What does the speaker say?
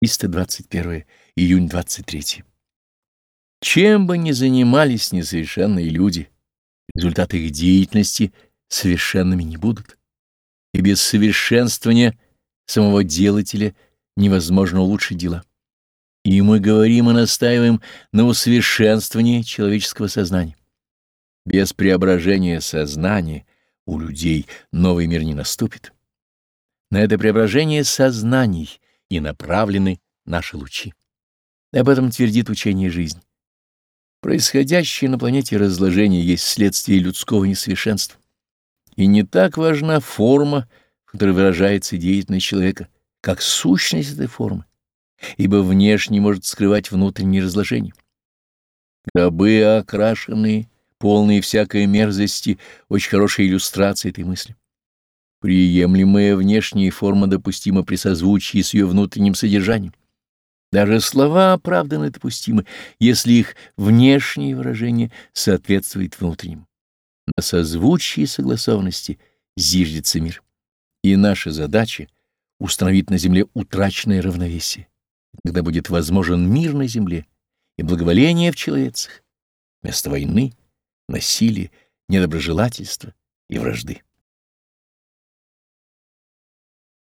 321 июнь 23. Чем бы ни занимались несовершенные люди, результаты их деятельности совершенными не будут, и без совершенствования самого делателя невозможно улучшить дела. И мы говорим и настаиваем на усовершенствовании человеческого сознания. Без преображения сознания у людей новый мир не наступит. На это преображение сознаний и направлены наши лучи. Об этом твердит учение жизни. Происходящее на планете разложение есть следствие людского несовершенства. И не так важна форма, в которой выражается деятельность человека, как сущность этой формы, ибо внешне может скрывать внутреннее разложение. Гробы окрашенные, полные всякой мерзости, очень хорошая иллюстрация этой мысли. Приемлемая внешняя форма допустима при созвучии с ее внутренним содержанием. Даже слова оправданно допустимы, если их внешнее выражение соответствует внутреннему. На созвучии согласованности зиждется мир. И наша задача — установить на земле утраченное равновесие. Тогда будет возможен мир на земле и благоволение в человецах, вместо войны, насилия, недоброжелательства и вражды.